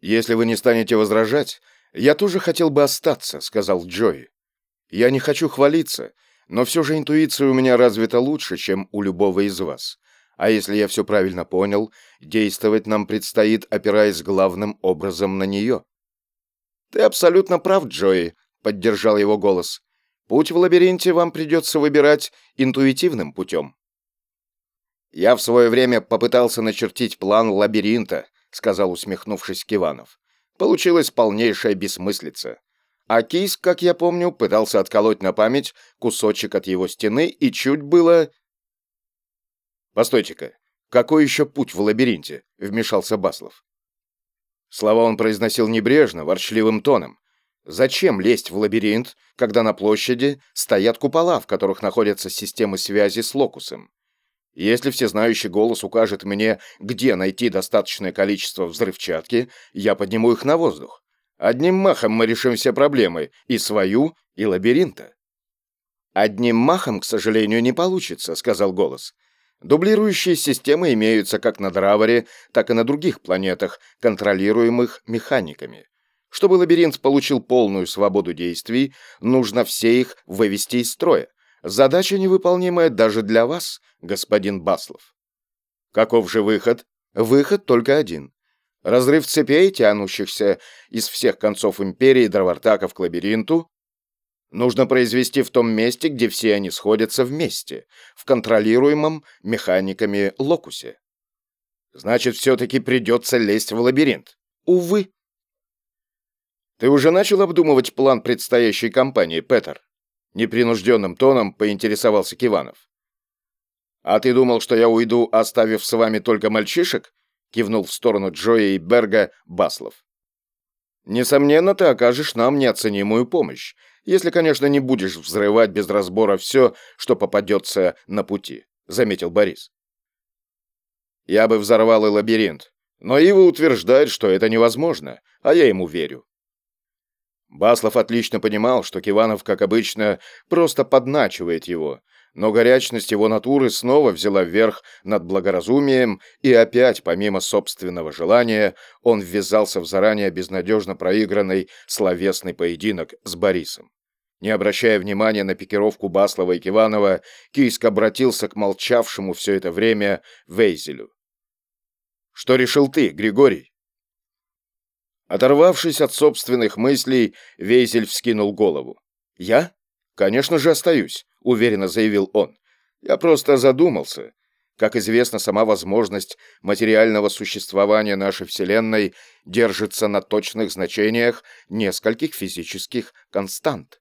«Если вы не станете возражать, я тоже хотел бы остаться», — сказал Джои. «Я не хочу хвалиться, но все же интуиция у меня развита лучше, чем у любого из вас. А если я все правильно понял, действовать нам предстоит, опираясь главным образом на нее». «Ты абсолютно прав, Джои», — поддержал его голос. «Путь в лабиринте вам придется выбирать интуитивным путем». «Я в свое время попытался начертить план лабиринта», — сказал, усмехнувшись Киванов. «Получилась полнейшая бессмыслица. А Кис, как я помню, пытался отколоть на память кусочек от его стены и чуть было...» «Постойте-ка, какой еще путь в лабиринте?» — вмешался Баслов. Слова он произносил небрежно, ворчливым тоном. Зачем лезть в лабиринт, когда на площади стоят купола, в которых находятся системы связи с локусом? Если всезнающий голос укажет мне, где найти достаточное количество взрывчатки, я подниму их на воздух. Одним махом мы решим все проблемы, и свою, и лабиринта. «Одним махом, к сожалению, не получится», — сказал голос. «Дублирующие системы имеются как на Драворе, так и на других планетах, контролируемых механиками. Чтобы лабиринт получил полную свободу действий, нужно все их вывести из строя. Задача невыполнимая даже для вас, господин Баслов. Каков же выход? Выход только один. Разрыв цепей, тянущихся из всех концов империи дровартаков к лабиринту, нужно произвести в том месте, где все они сходятся вместе, в контролируемом механиками локусе. Значит, все-таки придется лезть в лабиринт. Увы. Ты уже начал обдумывать план предстоящей кампании, Петер? Непринужденным тоном поинтересовался Киванов. «А ты думал, что я уйду, оставив с вами только мальчишек?» кивнул в сторону Джоя и Берга Баслов. «Несомненно, ты окажешь нам неоценимую помощь, если, конечно, не будешь взрывать без разбора все, что попадется на пути», заметил Борис. «Я бы взорвал и лабиринт, но Ива утверждает, что это невозможно, а я ему верю. Баслов отлично понимал, что Киванов, как обычно, просто подначивает его, но горячность его натуры снова взяла верх над благоразумием, и опять, помимо собственного желания, он ввязался в заранее безнадежно проигранный словесный поединок с Борисом. Не обращая внимания на пикировку Баслова и Киванова, Кийск обратился к молчавшему все это время Вейзелю. «Что решил ты, Григорий?» Оторвавшись от собственных мыслей, Вейзель вскинул голову. «Я? Конечно же остаюсь», — уверенно заявил он. «Я просто задумался. Как известно, сама возможность материального существования нашей Вселенной держится на точных значениях нескольких физических констант.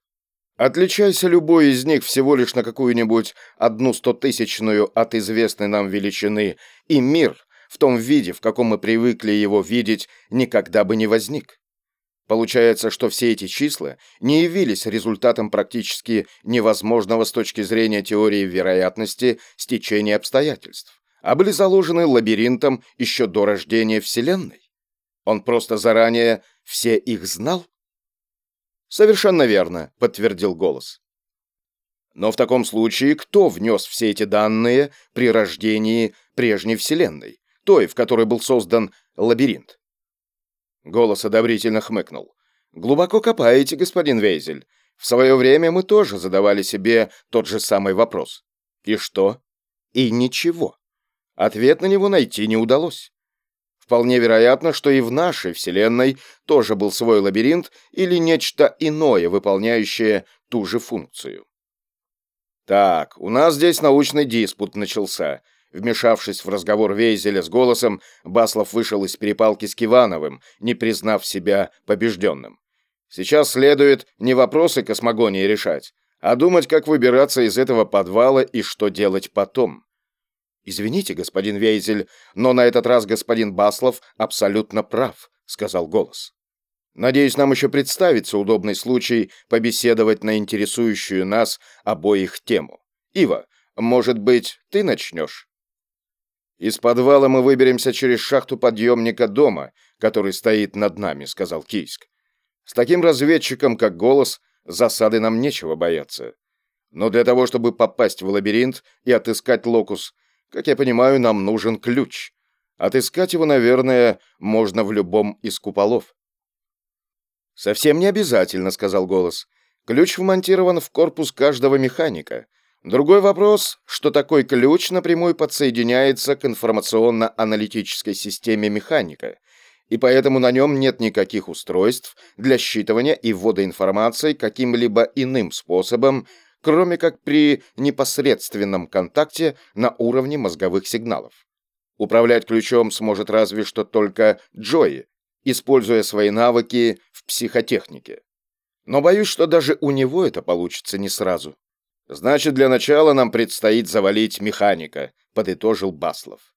Отличайся любой из них всего лишь на какую-нибудь одну стотысячную от известной нам величины, и мир в том виде, в каком мы привыкли его видеть, никогда бы не возник. Получается, что все эти числа не явились результатом практически невозможного с точки зрения теории вероятности стечения обстоятельств, а были заложены лабиринтом еще до рождения Вселенной. Он просто заранее все их знал? Совершенно верно, подтвердил голос. Но в таком случае кто внес все эти данные при рождении прежней Вселенной? Той, в которой был создан лабиринт. Голос одобрительно хмыкнул. «Глубоко копаете, господин Вейзель. В свое время мы тоже задавали себе тот же самый вопрос. И что? И ничего. Ответ на него найти не удалось. Вполне вероятно, что и в нашей Вселенной тоже был свой лабиринт или нечто иное, выполняющее ту же функцию. Так, у нас здесь научный диспут начался, Вмешавшись в разговор Вейзеля с голосом, Баслов вышел из перепалки с Кивановым, не признав себя побежденным. Сейчас следует не вопросы космогонии решать, а думать, как выбираться из этого подвала и что делать потом. «Извините, господин Вейзель, но на этот раз господин Баслов абсолютно прав», — сказал голос. «Надеюсь, нам еще представится удобный случай побеседовать на интересующую нас обоих тему. Ива, может быть, ты начнешь?» «Из подвала мы выберемся через шахту подъемника дома, который стоит над нами», — сказал Кийск. «С таким разведчиком, как голос, засады нам нечего бояться. Но для того, чтобы попасть в лабиринт и отыскать локус, как я понимаю, нам нужен ключ. Отыскать его, наверное, можно в любом из куполов. «Совсем не обязательно», — сказал голос. «Ключ вмонтирован в корпус каждого механика. Другой вопрос, что такой ключ напрямую подсоединяется к информационно-аналитической системе механика, и поэтому на нем нет никаких устройств для считывания и ввода информации каким-либо иным способом, кроме как при непосредственном контакте на уровне мозговых сигналов. Управлять ключом сможет разве что только Джои, используя свои навыки в психотехнике. Но боюсь, что даже у него это получится не сразу. Значит, для начала нам предстоит завалить механика, подытожил Баслов.